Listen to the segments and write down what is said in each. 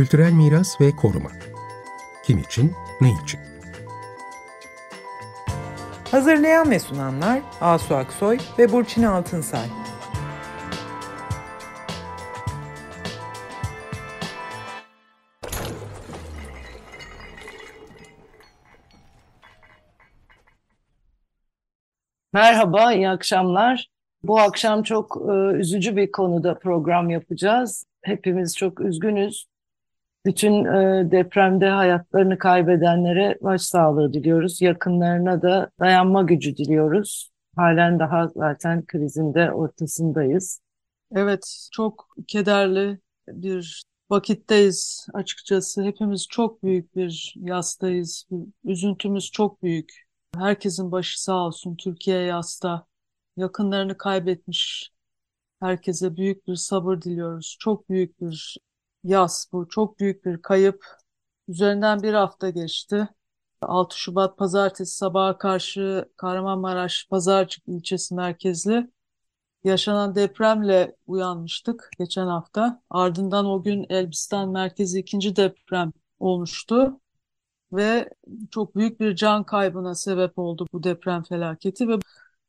Kültürel miras ve koruma. Kim için, ne için? Hazırlayan ve sunanlar Asu Aksoy ve Burçin Altınsay. Merhaba, iyi akşamlar. Bu akşam çok e, üzücü bir konuda program yapacağız. Hepimiz çok üzgünüz. Bütün e, depremde hayatlarını kaybedenlere başsağlığı diliyoruz. Yakınlarına da dayanma gücü diliyoruz. Halen daha zaten krizinde ortasındayız. Evet, çok kederli bir vakitteyiz açıkçası. Hepimiz çok büyük bir yastayız. Üzüntümüz çok büyük. Herkesin başı sağ olsun. Türkiye yasta. Yakınlarını kaybetmiş herkese büyük bir sabır diliyoruz. Çok büyük bir yas bu. Çok büyük bir kayıp. Üzerinden bir hafta geçti. 6 Şubat Pazartesi sabaha karşı Kahramanmaraş Pazarcık ilçesi merkezli yaşanan depremle uyanmıştık geçen hafta. Ardından o gün Elbistan merkezi ikinci deprem olmuştu ve çok büyük bir can kaybına sebep oldu bu deprem felaketi ve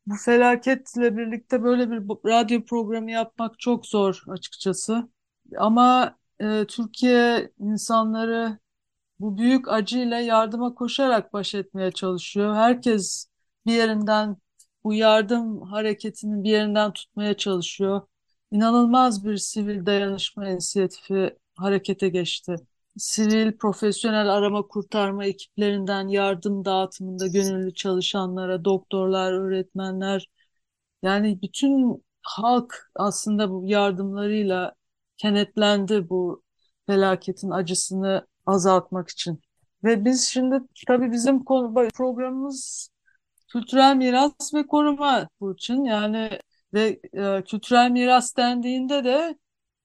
bu felaketle birlikte böyle bir radyo programı yapmak çok zor açıkçası. Ama e, Türkiye insanları bu büyük acıyla yardıma koşarak baş etmeye çalışıyor. Herkes bir yerinden bu yardım hareketinin bir yerinden tutmaya çalışıyor. İnanılmaz bir sivil dayanışma inisiyatifi harekete geçti. Sivil, profesyonel arama kurtarma ekiplerinden yardım dağıtımında gönüllü çalışanlara, doktorlar, öğretmenler, yani bütün halk aslında bu yardımlarıyla kenetlendi bu felaketin acısını azaltmak için. Ve biz şimdi tabii bizim programımız kültürel miras ve koruma Burçin. Yani ve e, kültürel miras dendiğinde de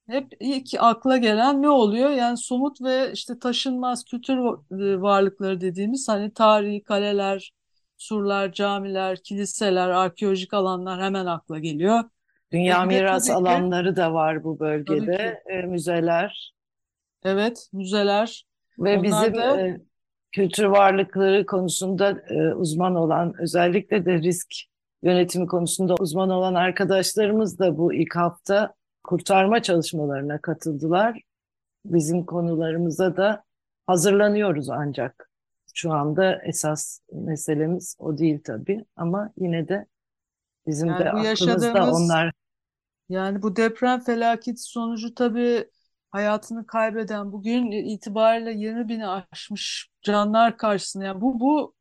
hep ilk akla gelen ne oluyor? Yani somut ve işte taşınmaz kültür e, varlıkları dediğimiz hani tarihi kaleler, surlar, camiler, kiliseler, arkeolojik alanlar hemen akla geliyor. Dünya e miras alanları da var bu bölgede, e, müzeler. Evet, müzeler. Ve Onlar bizim da... e, kültür varlıkları konusunda e, uzman olan, özellikle de risk yönetimi konusunda uzman olan arkadaşlarımız da bu ilk hafta kurtarma çalışmalarına katıldılar. Bizim konularımıza da hazırlanıyoruz ancak. Şu anda esas meselemiz o değil tabii ama yine de bizim yani de aklımızda onlar. Yani bu deprem felaketi sonucu tabii hayatını kaybeden bugün itibariyle 20 bini aşmış canlar karşısında yani bu bu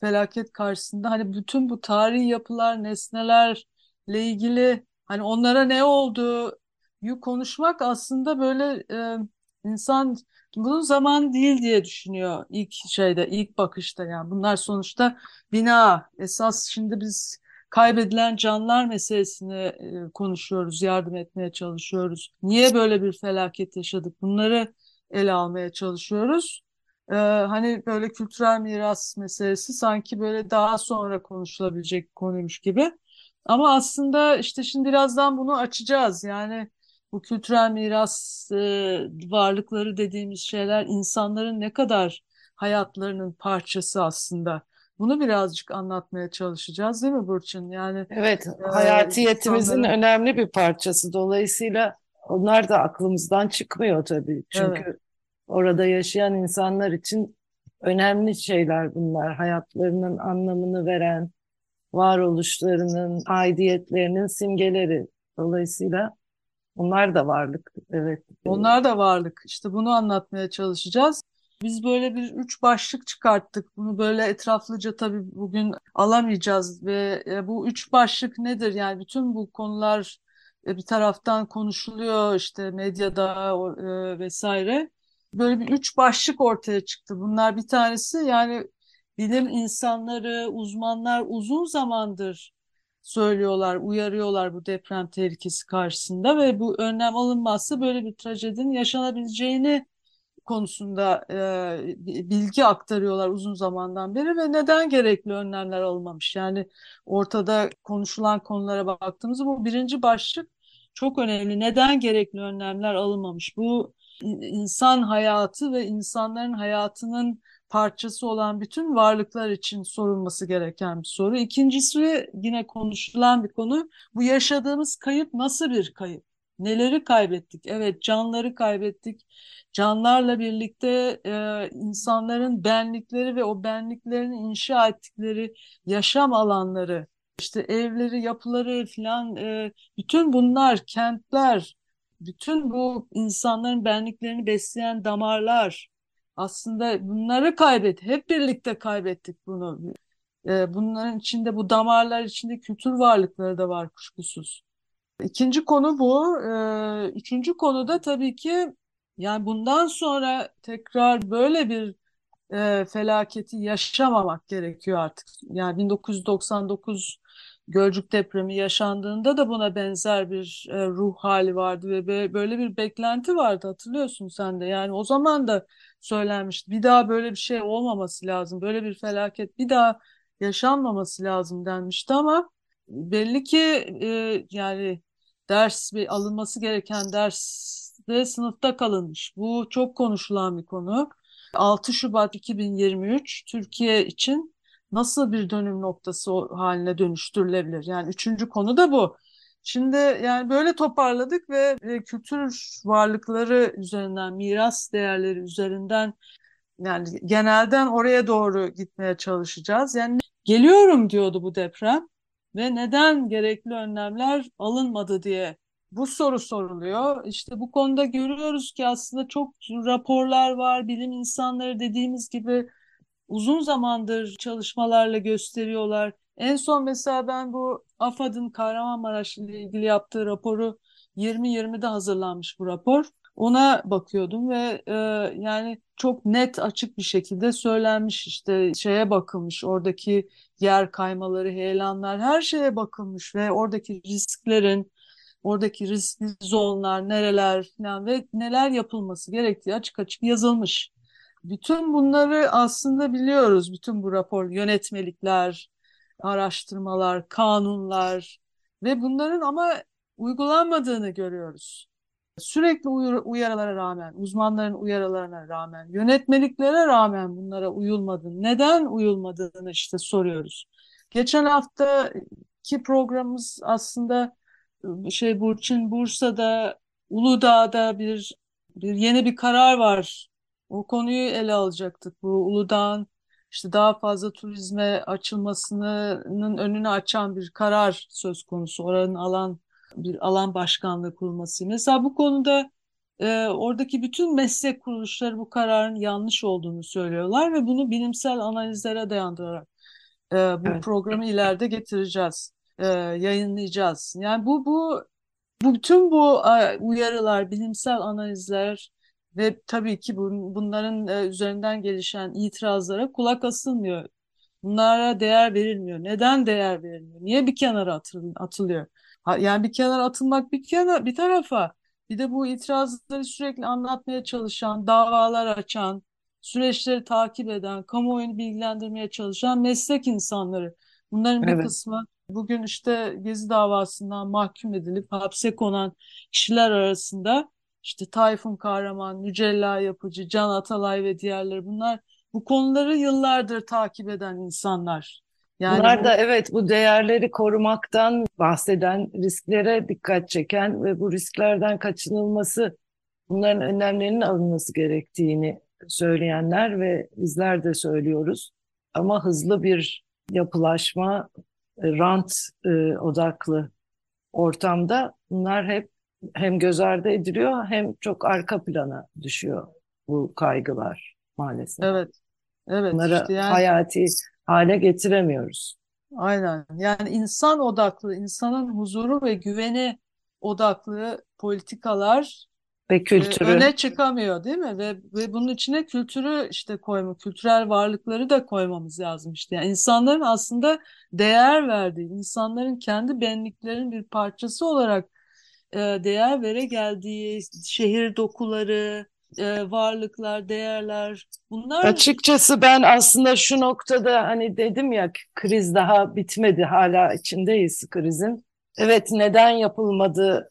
felaket karşısında hani bütün bu tarihi yapılar, nesnelerle ilgili hani onlara ne oldu konuşmak aslında böyle e, insan bunun zaman değil diye düşünüyor ilk şeyde, ilk bakışta yani. Bunlar sonuçta bina. Esas şimdi biz kaybedilen canlar meselesini e, konuşuyoruz, yardım etmeye çalışıyoruz. Niye böyle bir felaket yaşadık? Bunları ele almaya çalışıyoruz. Ee, hani böyle kültürel miras meselesi sanki böyle daha sonra konuşulabilecek konuymuş gibi. Ama aslında işte şimdi birazdan bunu açacağız. Yani bu kültürel miras e, varlıkları dediğimiz şeyler insanların ne kadar hayatlarının parçası aslında. Bunu birazcık anlatmaya çalışacağız değil mi Burçin? Yani Evet, e, hayatiyetimizin insanların... önemli bir parçası. Dolayısıyla onlar da aklımızdan çıkmıyor tabii. Çünkü evet. orada yaşayan insanlar için önemli şeyler bunlar. Hayatlarının anlamını veren, varoluşlarının, aidiyetlerinin simgeleri. Dolayısıyla onlar da varlık. Evet. Onlar da varlık. İşte bunu anlatmaya çalışacağız. Biz böyle bir üç başlık çıkarttık. Bunu böyle etraflıca tabii bugün alamayacağız ve e, bu üç başlık nedir? Yani bütün bu konular e, bir taraftan konuşuluyor işte medyada e, vesaire. Böyle bir üç başlık ortaya çıktı. Bunlar bir tanesi yani bilim insanları, uzmanlar uzun zamandır söylüyorlar, uyarıyorlar bu deprem tehlikesi karşısında ve bu önlem alınmazsa böyle bir trajedinin yaşanabileceğini konusunda e, bilgi aktarıyorlar uzun zamandan beri ve neden gerekli önlemler alınmamış? Yani ortada konuşulan konulara baktığımızda bu birinci başlık çok önemli. Neden gerekli önlemler alınmamış? Bu insan hayatı ve insanların hayatının parçası olan bütün varlıklar için sorulması gereken bir soru. İkincisi yine konuşulan bir konu. Bu yaşadığımız kayıp nasıl bir kayıp? Neleri kaybettik? Evet canları kaybettik. Canlarla birlikte e, insanların benlikleri ve o benliklerini inşa ettikleri yaşam alanları, işte evleri, yapıları falan e, bütün bunlar, kentler, bütün bu insanların benliklerini besleyen damarlar aslında bunları kaybet, hep birlikte kaybettik bunu. E, bunların içinde bu damarlar içinde kültür varlıkları da var kuşkusuz. İkinci konu bu. E, üçüncü konu da tabii ki yani bundan sonra tekrar böyle bir e, felaketi yaşamamak gerekiyor artık. Yani 1999 Gölcük depremi yaşandığında da buna benzer bir e, ruh hali vardı ve böyle bir beklenti vardı hatırlıyorsun sen de. Yani o zaman da söylenmişti. Bir daha böyle bir şey olmaması lazım. Böyle bir felaket bir daha yaşanmaması lazım denmişti ama belli ki e, yani ders bir alınması gereken derste sınıfta kalınmış. Bu çok konuşulan bir konu. 6 Şubat 2023 Türkiye için nasıl bir dönüm noktası haline dönüştürülebilir? Yani üçüncü konu da bu. Şimdi yani böyle toparladık ve e, kültür varlıkları üzerinden, miras değerleri üzerinden yani genelden oraya doğru gitmeye çalışacağız. Yani geliyorum diyordu bu deprem ve neden gerekli önlemler alınmadı diye bu soru soruluyor. İşte bu konuda görüyoruz ki aslında çok raporlar var, bilim insanları dediğimiz gibi uzun zamandır çalışmalarla gösteriyorlar. En son mesela ben bu AFAD'ın Kahramanmaraş ile ilgili yaptığı raporu 2020'de hazırlanmış bu rapor. Ona bakıyordum ve e, yani çok net açık bir şekilde söylenmiş işte şeye bakılmış oradaki yer kaymaları, heyelanlar her şeye bakılmış ve oradaki risklerin oradaki riskli zonlar nereler falan ve neler yapılması gerektiği açık açık yazılmış. Bütün bunları aslında biliyoruz. Bütün bu rapor, yönetmelikler, araştırmalar, kanunlar ve bunların ama uygulanmadığını görüyoruz. Sürekli uyarılara rağmen, uzmanların uyarılarına rağmen, yönetmeliklere rağmen bunlara uyulmadı. Neden uyulmadığını işte soruyoruz. Geçen haftaki programımız aslında şey Burçin Bursa'da Uludağ'da bir bir yeni bir karar var. O konuyu ele alacaktık. Bu Uludağ'ın işte daha fazla turizme açılmasının önünü açan bir karar söz konusu. Oranın alan bir alan başkanlığı kurulması. Mesela bu konuda e, oradaki bütün meslek kuruluşları bu kararın yanlış olduğunu söylüyorlar ve bunu bilimsel analizlere dayandırarak e, bu evet. programı ileride getireceğiz, e, yayınlayacağız. Yani bu bu bu bütün bu e, uyarılar, bilimsel analizler ve tabii ki bunların e, üzerinden gelişen itirazlara kulak asılmıyor. Bunlara değer verilmiyor. Neden değer verilmiyor? Niye bir kenara atılıyor? Yani bir kenara atılmak bir kenara bir tarafa bir de bu itirazları sürekli anlatmaya çalışan, davalar açan, süreçleri takip eden, kamuoyunu bilgilendirmeye çalışan meslek insanları. Bunların bir evet. kısmı bugün işte Gezi davasından mahkum edilip hapse konan kişiler arasında işte Tayfun Kahraman, Mücella Yapıcı, Can Atalay ve diğerleri bunlar bu konuları yıllardır takip eden insanlar. Yani Bunlar da evet bu değerleri korumaktan bahseden, risklere dikkat çeken ve bu risklerden kaçınılması, bunların önlemlerinin alınması gerektiğini söyleyenler ve bizler de söylüyoruz. Ama hızlı bir yapılaşma, rant e, odaklı ortamda bunlar hep hem göz ardı ediliyor hem çok arka plana düşüyor bu kaygılar maalesef. Evet. Evet. Bunları işte yani, hayati hale getiremiyoruz. Aynen. Yani insan odaklı, insanın huzuru ve güveni odaklı politikalar ve e, kültürü öne çıkamıyor değil mi? Ve ve bunun içine kültürü işte koyma, kültürel varlıkları da koymamız lazım işte. Yani insanların aslında değer verdiği, insanların kendi benliklerinin bir parçası olarak e, değer vere geldiği şehir dokuları, e, varlıklar, değerler bunlar... Açıkçası ben aslında şu noktada hani dedim ya kriz daha bitmedi hala içindeyiz krizin. Evet neden yapılmadı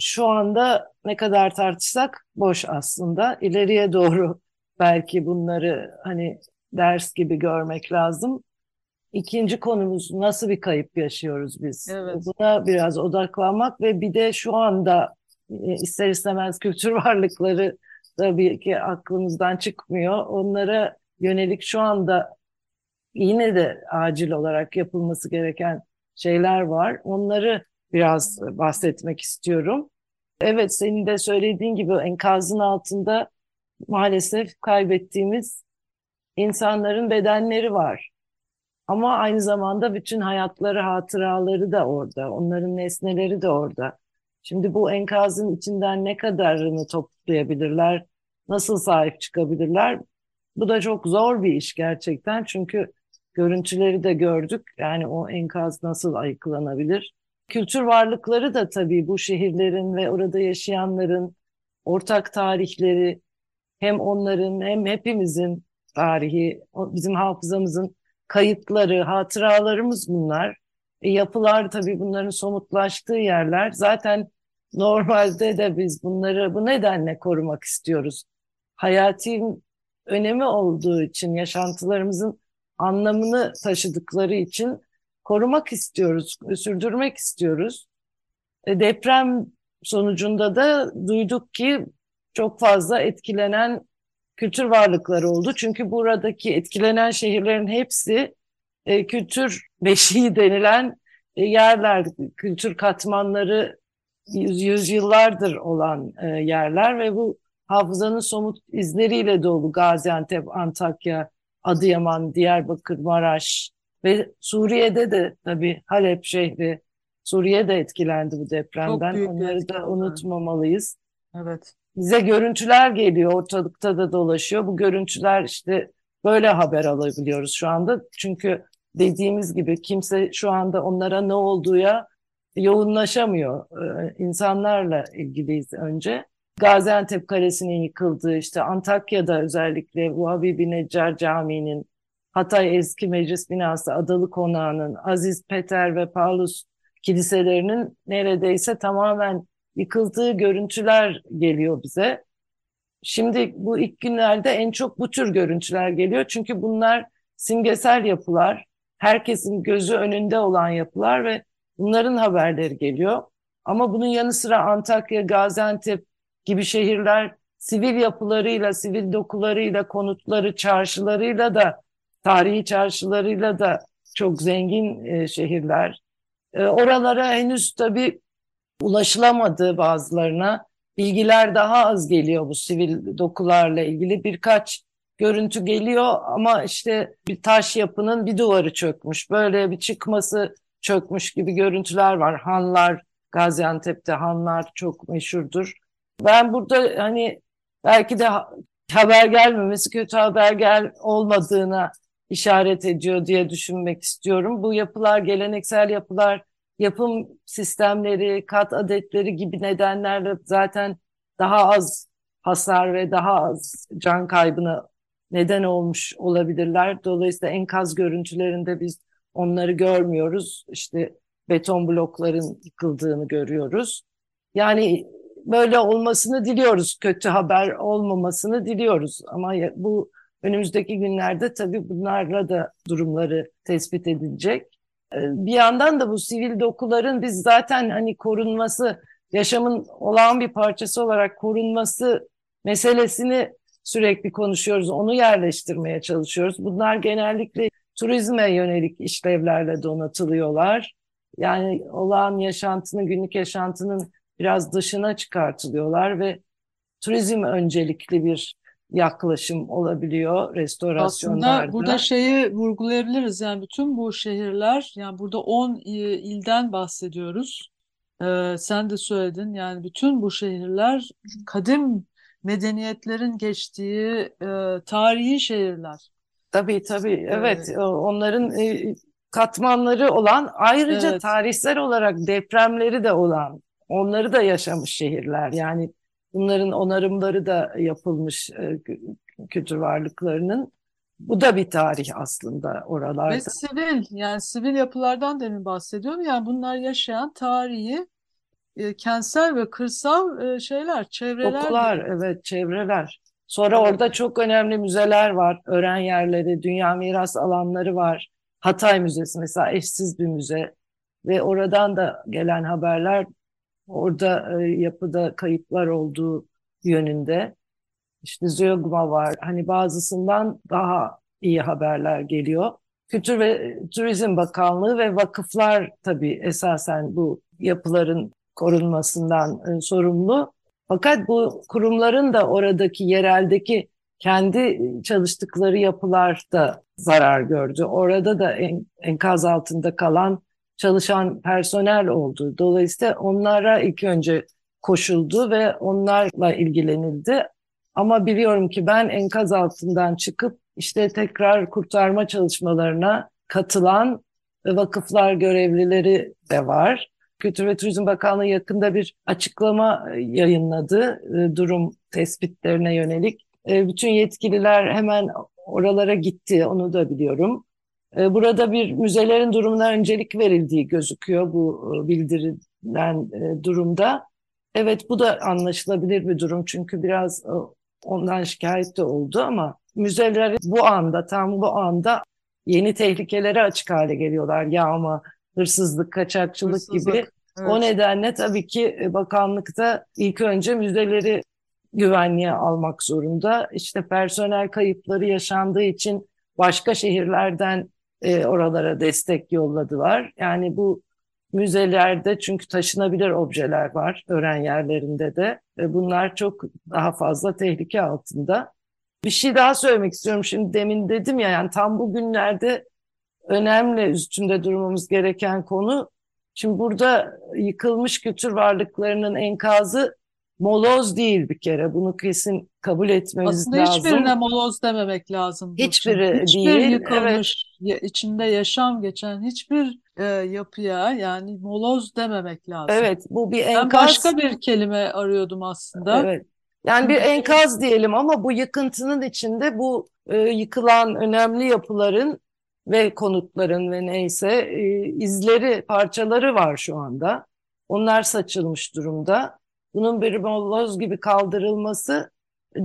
şu anda ne kadar tartışsak boş aslında. İleriye doğru belki bunları hani ders gibi görmek lazım. İkinci konumuz nasıl bir kayıp yaşıyoruz biz? Evet. Buna biraz odaklanmak ve bir de şu anda e, ister istemez kültür varlıkları tabii ki aklımızdan çıkmıyor. Onlara yönelik şu anda yine de acil olarak yapılması gereken şeyler var. Onları biraz bahsetmek istiyorum. Evet senin de söylediğin gibi enkazın altında maalesef kaybettiğimiz insanların bedenleri var. Ama aynı zamanda bütün hayatları, hatıraları da orada. Onların nesneleri de orada. Şimdi bu enkazın içinden ne kadarını toplayabilirler? Nasıl sahip çıkabilirler? Bu da çok zor bir iş gerçekten. Çünkü görüntüleri de gördük. Yani o enkaz nasıl ayıklanabilir? Kültür varlıkları da tabii bu şehirlerin ve orada yaşayanların ortak tarihleri hem onların hem hepimizin tarihi, bizim hafızamızın kayıtları, hatıralarımız bunlar. E, yapılar tabii bunların somutlaştığı yerler. Zaten normalde de biz bunları bu nedenle korumak istiyoruz. Hayati önemi olduğu için, yaşantılarımızın anlamını taşıdıkları için korumak istiyoruz, sürdürmek istiyoruz. E, deprem sonucunda da duyduk ki çok fazla etkilenen kültür varlıkları oldu. Çünkü buradaki etkilenen şehirlerin hepsi e, kültür beşiği denilen e, yerler, kültür katmanları yüz, yüzyıllardır olan e, yerler ve bu hafızanın somut izleriyle dolu Gaziantep, Antakya, Adıyaman, Diyarbakır, Maraş ve Suriye'de de tabii Halep şehri, Suriye de etkilendi bu depremden. Onları da unutmamalıyız. Evet. Bize görüntüler geliyor, ortalıkta da dolaşıyor. Bu görüntüler işte böyle haber alabiliyoruz şu anda. Çünkü dediğimiz gibi kimse şu anda onlara ne olduğuya yoğunlaşamıyor. Ee, insanlarla ilgiliyiz önce. Gaziantep Kalesi'nin yıkıldığı, işte Antakya'da özellikle Vahabi Neccar Camii'nin, Hatay Eski Meclis Binası, Adalı Konağı'nın, Aziz Peter ve Paulus kiliselerinin neredeyse tamamen yıkıldığı görüntüler geliyor bize. Şimdi bu ilk günlerde en çok bu tür görüntüler geliyor. Çünkü bunlar simgesel yapılar, herkesin gözü önünde olan yapılar ve bunların haberleri geliyor. Ama bunun yanı sıra Antakya, Gaziantep gibi şehirler sivil yapılarıyla, sivil dokularıyla, konutları, çarşılarıyla da, tarihi çarşılarıyla da çok zengin e, şehirler. E, oralara henüz tabii ulaşılamadığı bazılarına bilgiler daha az geliyor bu sivil dokularla ilgili. Birkaç görüntü geliyor ama işte bir taş yapının bir duvarı çökmüş. Böyle bir çıkması çökmüş gibi görüntüler var. Hanlar, Gaziantep'te hanlar çok meşhurdur. Ben burada hani belki de haber gelmemesi kötü haber gel olmadığına işaret ediyor diye düşünmek istiyorum. Bu yapılar geleneksel yapılar yapım sistemleri, kat adetleri gibi nedenlerle zaten daha az hasar ve daha az can kaybına neden olmuş olabilirler. Dolayısıyla enkaz görüntülerinde biz onları görmüyoruz. İşte beton blokların yıkıldığını görüyoruz. Yani böyle olmasını diliyoruz. Kötü haber olmamasını diliyoruz. Ama bu önümüzdeki günlerde tabii bunlarla da durumları tespit edilecek. Ee, bir yandan da bu sivil dokuların biz zaten hani korunması, yaşamın olağan bir parçası olarak korunması meselesini sürekli konuşuyoruz. Onu yerleştirmeye çalışıyoruz. Bunlar genellikle turizme yönelik işlevlerle donatılıyorlar. Yani olağan yaşantının, günlük yaşantının biraz dışına çıkartılıyorlar ve turizm öncelikli bir yaklaşım olabiliyor restorasyonlarda. Aslında burada şeyi vurgulayabiliriz yani bütün bu şehirler yani burada 10 ilden bahsediyoruz. Ee, sen de söyledin yani bütün bu şehirler kadim medeniyetlerin geçtiği e, tarihi şehirler. Tabii tabii evet ee, onların e, katmanları olan ayrıca evet. tarihsel olarak depremleri de olan onları da yaşamış şehirler yani Bunların onarımları da yapılmış e, kültür varlıklarının. Bu da bir tarih aslında oralarda. Ve sivil yani sivil yapılardan demin bahsediyorum. Yani bunlar yaşayan tarihi e, kentsel ve kırsal e, şeyler, çevreler. Dokular, evet, çevreler. Sonra evet. orada çok önemli müzeler var. Öğren yerleri, dünya miras alanları var. Hatay Müzesi mesela eşsiz bir müze. Ve oradan da gelen haberler orada e, yapıda kayıplar olduğu yönünde. İşte Zeugma var. Hani bazısından daha iyi haberler geliyor. Kültür ve Turizm Bakanlığı ve vakıflar tabii esasen bu yapıların korunmasından e, sorumlu. Fakat bu kurumların da oradaki yereldeki kendi çalıştıkları yapılar da zarar gördü. Orada da en, enkaz altında kalan çalışan personel oldu. Dolayısıyla onlara ilk önce koşuldu ve onlarla ilgilenildi. Ama biliyorum ki ben enkaz altından çıkıp işte tekrar kurtarma çalışmalarına katılan vakıflar görevlileri de var. Kültür ve Turizm Bakanlığı yakında bir açıklama yayınladı e, durum tespitlerine yönelik. E, bütün yetkililer hemen oralara gitti, onu da biliyorum. E, burada bir müzelerin durumuna öncelik verildiği gözüküyor bu bildirilen durumda. Evet bu da anlaşılabilir bir durum çünkü biraz ondan şikayet de oldu ama müzeler bu anda tam bu anda yeni tehlikelere açık hale geliyorlar. Yağma, hırsızlık, kaçakçılık hırsızlık, gibi. Evet. O nedenle tabii ki e, bakanlıkta ilk önce müzeleri güvenliğe almak zorunda. İşte personel kayıpları yaşandığı için başka şehirlerden e, oralara destek yolladılar. Yani bu müzelerde çünkü taşınabilir objeler var öğren yerlerinde de. E, bunlar çok daha fazla tehlike altında. Bir şey daha söylemek istiyorum. Şimdi demin dedim ya yani tam bugünlerde önemli üstünde durmamız gereken konu. Şimdi burada yıkılmış kültür varlıklarının enkazı moloz değil bir kere. Bunu kesin kabul etmemiz Aslında lazım. Aslında hiçbirine moloz dememek lazım. Hiçbiri Hiçbir değil. yıkılmış, evet. içinde yaşam geçen hiçbir e, yapıya yani moloz dememek lazım. Evet bu bir enkaz. Ben başka bir kelime arıyordum aslında. Evet. Yani bir enkaz diyelim ama bu yıkıntının içinde bu e, yıkılan önemli yapıların ve konutların ve neyse e, izleri, parçaları var şu anda. Onlar saçılmış durumda. Bunun bir moloz gibi kaldırılması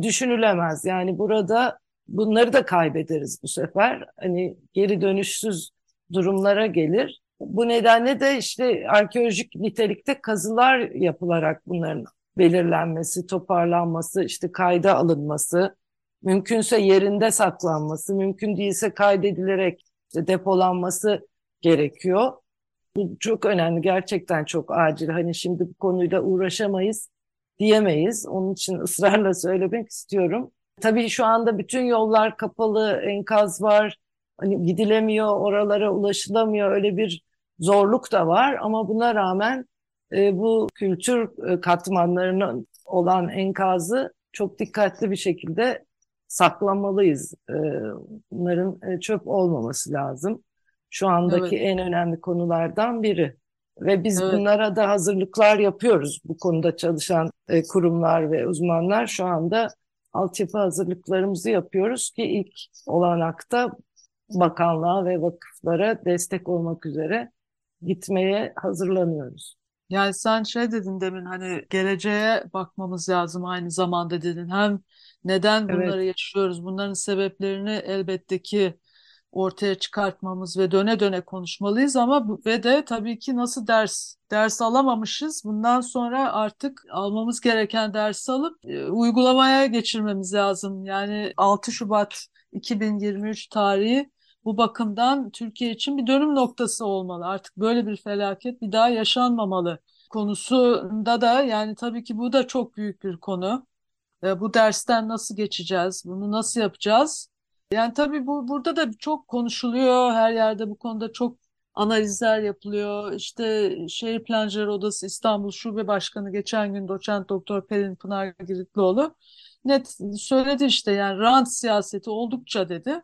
düşünülemez. Yani burada bunları da kaybederiz bu sefer. Hani geri dönüşsüz durumlara gelir. Bu nedenle de işte arkeolojik nitelikte kazılar yapılarak bunların belirlenmesi, toparlanması, işte kayda alınması, mümkünse yerinde saklanması, mümkün değilse kaydedilerek işte depolanması gerekiyor. Bu çok önemli, gerçekten çok acil. Hani şimdi bu konuyla uğraşamayız diyemeyiz. Onun için ısrarla söylemek istiyorum. Tabii şu anda bütün yollar kapalı, enkaz var. Hani gidilemiyor, oralara ulaşılamıyor. Öyle bir zorluk da var ama buna rağmen e, bu kültür e, katmanlarının olan enkazı çok dikkatli bir şekilde saklamalıyız. E, bunların e, çöp olmaması lazım. Şu andaki evet. en önemli konulardan biri. Ve biz evet. bunlara da hazırlıklar yapıyoruz. Bu konuda çalışan e, kurumlar ve uzmanlar şu anda altyapı hazırlıklarımızı yapıyoruz ki ilk olanakta bakanlığa ve vakıflara destek olmak üzere gitmeye hazırlanıyoruz. Yani sen şey dedin demin hani geleceğe bakmamız lazım aynı zamanda dedin. Hem neden bunları evet. yaşıyoruz, bunların sebeplerini elbette ki ortaya çıkartmamız ve döne döne konuşmalıyız ama ve de tabii ki nasıl ders ders alamamışız. Bundan sonra artık almamız gereken dersi alıp e, uygulamaya geçirmemiz lazım. Yani 6 Şubat 2023 tarihi bu bakımdan Türkiye için bir dönüm noktası olmalı. Artık böyle bir felaket bir daha yaşanmamalı konusunda da yani tabii ki bu da çok büyük bir konu. E, bu dersten nasıl geçeceğiz? Bunu nasıl yapacağız? Yani tabii bu burada da çok konuşuluyor. Her yerde bu konuda çok analizler yapılıyor. İşte Şehir Plancıları Odası İstanbul Şube Başkanı geçen gün doçent doktor Pelin Pınar Giritlioğlu net söyledi işte yani rant siyaseti oldukça dedi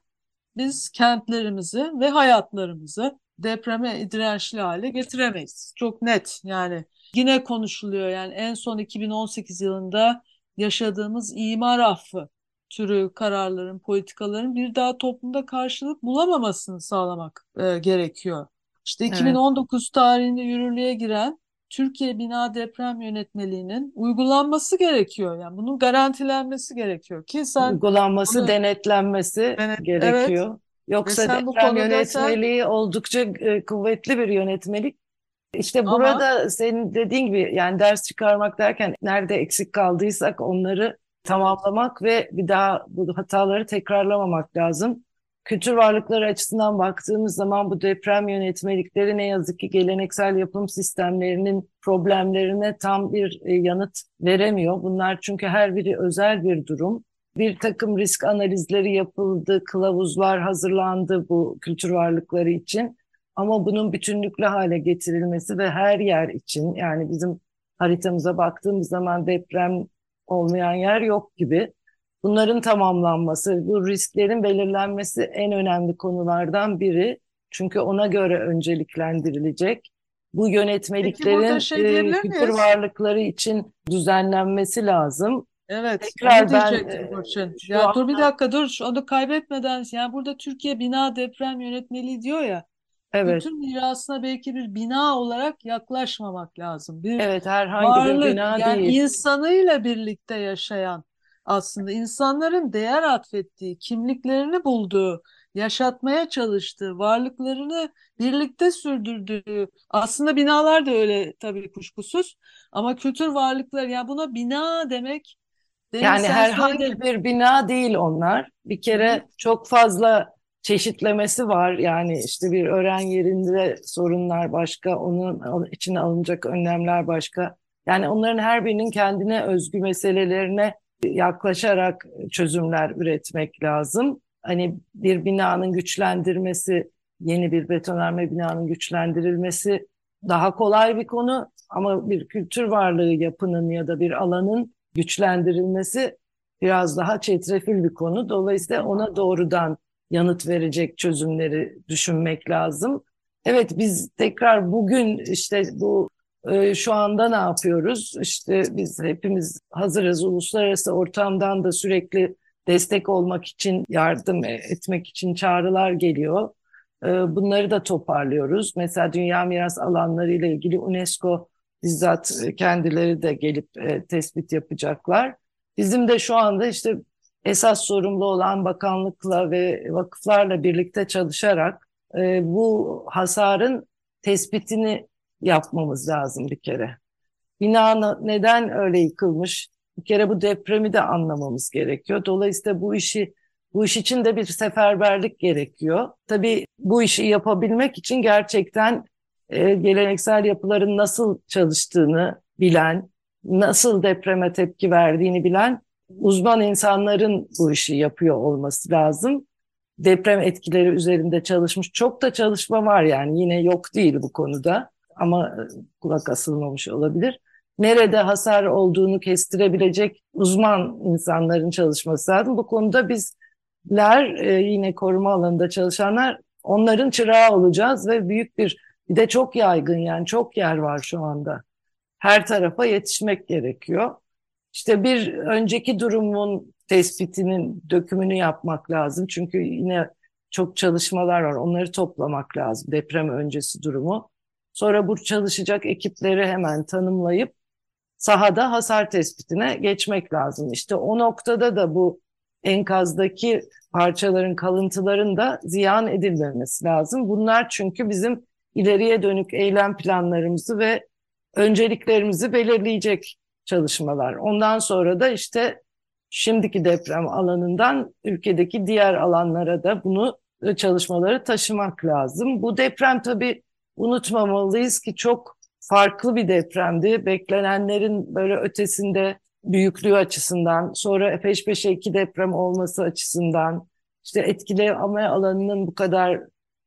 biz kentlerimizi ve hayatlarımızı depreme dirençli hale getiremeyiz. Çok net yani yine konuşuluyor yani en son 2018 yılında yaşadığımız imar affı türü kararların, politikaların bir daha toplumda karşılık bulamamasını sağlamak e, gerekiyor. İşte 2019 evet. tarihinde yürürlüğe giren Türkiye Bina Deprem Yönetmeliğinin uygulanması gerekiyor. Yani bunun garantilenmesi gerekiyor ki sen Uygulanması, bunu- denetlenmesi Denet- gerekiyor. Yoksa Ve sen bu deprem konuda yönetmeliği oldukça e, kuvvetli bir yönetmelik. İşte Ama- burada senin dediğin gibi yani ders çıkarmak derken nerede eksik kaldıysak onları tamamlamak ve bir daha bu hataları tekrarlamamak lazım. Kültür varlıkları açısından baktığımız zaman bu deprem yönetmelikleri ne yazık ki geleneksel yapım sistemlerinin problemlerine tam bir e, yanıt veremiyor. Bunlar çünkü her biri özel bir durum. Bir takım risk analizleri yapıldı, kılavuzlar hazırlandı bu kültür varlıkları için. Ama bunun bütünlüklü hale getirilmesi ve her yer için yani bizim haritamıza baktığımız zaman deprem olmayan yer yok gibi. Bunların tamamlanması, bu risklerin belirlenmesi en önemli konulardan biri. Çünkü ona göre önceliklendirilecek. Bu yönetmeliklerin şey e, kültür miyiz? varlıkları için düzenlenmesi lazım. Evet, Tekrar ben, e, Burçin. Ya dur bir anda- dakika dur, şu- onu kaybetmeden, yani burada Türkiye Bina Deprem Yönetmeliği diyor ya, Evet, kültür mirasına belki bir bina olarak yaklaşmamak lazım. Bir evet herhangi bir varlık, bina yani değil. insanıyla birlikte yaşayan, aslında insanların değer atfettiği, kimliklerini bulduğu, yaşatmaya çalıştığı, varlıklarını birlikte sürdürdüğü, aslında binalar da öyle tabii kuşkusuz, ama kültür varlıkları, yani buna bina demek, Yani herhangi söyledin. bir bina değil onlar. Bir kere çok fazla çeşitlemesi var. Yani işte bir öğren yerinde sorunlar başka, onun al- için alınacak önlemler başka. Yani onların her birinin kendine özgü meselelerine yaklaşarak çözümler üretmek lazım. Hani bir binanın güçlendirmesi, yeni bir betonarme binanın güçlendirilmesi daha kolay bir konu ama bir kültür varlığı yapının ya da bir alanın güçlendirilmesi biraz daha çetrefil bir konu. Dolayısıyla ona doğrudan yanıt verecek çözümleri düşünmek lazım. Evet biz tekrar bugün işte bu e, şu anda ne yapıyoruz? İşte biz hepimiz hazırız. Uluslararası ortamdan da sürekli destek olmak için, yardım etmek için çağrılar geliyor. E, bunları da toparlıyoruz. Mesela Dünya Miras Alanları ile ilgili UNESCO bizzat e, kendileri de gelip e, tespit yapacaklar. Bizim de şu anda işte esas sorumlu olan bakanlıkla ve vakıflarla birlikte çalışarak e, bu hasarın tespitini yapmamız lazım bir kere. Bina neden öyle yıkılmış? Bir kere bu depremi de anlamamız gerekiyor. Dolayısıyla bu işi bu iş için de bir seferberlik gerekiyor. Tabii bu işi yapabilmek için gerçekten e, geleneksel yapıların nasıl çalıştığını bilen, nasıl depreme tepki verdiğini bilen uzman insanların bu işi yapıyor olması lazım. Deprem etkileri üzerinde çalışmış çok da çalışma var yani yine yok değil bu konuda ama kulak asılmamış olabilir. Nerede hasar olduğunu kestirebilecek uzman insanların çalışması lazım. Bu konuda bizler e, yine koruma alanında çalışanlar onların çırağı olacağız ve büyük bir bir de çok yaygın yani çok yer var şu anda. Her tarafa yetişmek gerekiyor. İşte bir önceki durumun tespitinin dökümünü yapmak lazım. Çünkü yine çok çalışmalar var. Onları toplamak lazım. Deprem öncesi durumu. Sonra bu çalışacak ekipleri hemen tanımlayıp sahada hasar tespitine geçmek lazım. İşte o noktada da bu enkazdaki parçaların, kalıntıların da ziyan edilmemesi lazım. Bunlar çünkü bizim ileriye dönük eylem planlarımızı ve önceliklerimizi belirleyecek çalışmalar. Ondan sonra da işte şimdiki deprem alanından ülkedeki diğer alanlara da bunu e, çalışmaları taşımak lazım. Bu deprem tabii unutmamalıyız ki çok farklı bir depremdi. Beklenenlerin böyle ötesinde büyüklüğü açısından, sonra peş peşe iki deprem olması açısından, işte etkileme alanının bu kadar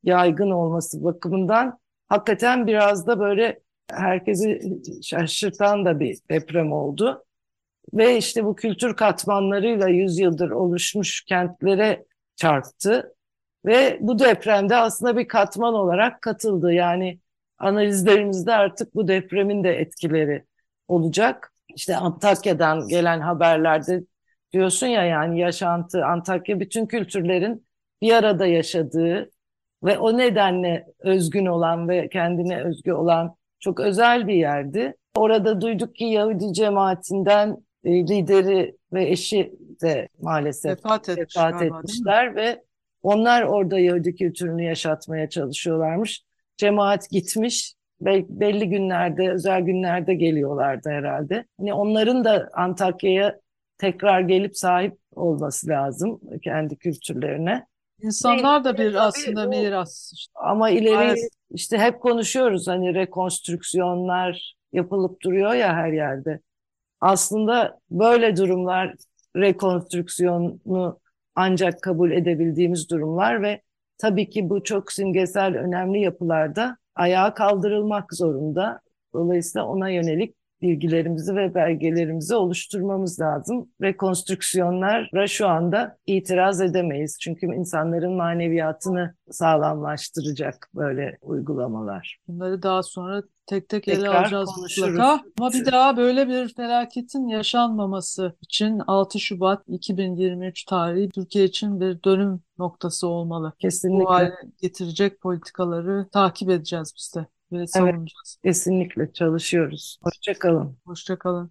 yaygın olması bakımından hakikaten biraz da böyle herkesi şaşırtan da bir deprem oldu. Ve işte bu kültür katmanlarıyla yüzyıldır oluşmuş kentlere çarptı. Ve bu depremde aslında bir katman olarak katıldı. Yani analizlerimizde artık bu depremin de etkileri olacak. İşte Antakya'dan gelen haberlerde diyorsun ya yani yaşantı, Antakya bütün kültürlerin bir arada yaşadığı ve o nedenle özgün olan ve kendine özgü olan Çok özel bir yerdi. Orada duyduk ki Yahudi cemaatinden e, lideri ve eşi de maalesef Vefat etmiş vefat etmişler ve onlar orada Yahudi kültürünü yaşatmaya çalışıyorlarmış. Cemaat gitmiş ve belli günlerde, özel günlerde geliyorlardı herhalde. Hani onların da Antakya'ya tekrar gelip sahip olması lazım kendi kültürlerine. İnsanlar da bir aslında miras. işte. Ama ileri. İşte hep konuşuyoruz hani rekonstrüksiyonlar yapılıp duruyor ya her yerde. Aslında böyle durumlar rekonstrüksiyonu ancak kabul edebildiğimiz durumlar ve tabii ki bu çok simgesel önemli yapılarda ayağa kaldırılmak zorunda. Dolayısıyla ona yönelik bilgilerimizi ve belgelerimizi oluşturmamız lazım. Rekonstrüksiyonlara şu anda itiraz edemeyiz. Çünkü insanların maneviyatını sağlamlaştıracak böyle uygulamalar. Bunları daha sonra tek tek ele Tekrar alacağız konuşuruz. mutlaka. Ama bir daha böyle bir felaketin yaşanmaması için 6 Şubat 2023 tarihi Türkiye için bir dönüm noktası olmalı. Bu Kesinlikle, hale getirecek politikaları takip edeceğiz biz de ve savunacağız. kesinlikle çalışıyoruz. Hoşça kalın. Hoşça kalın.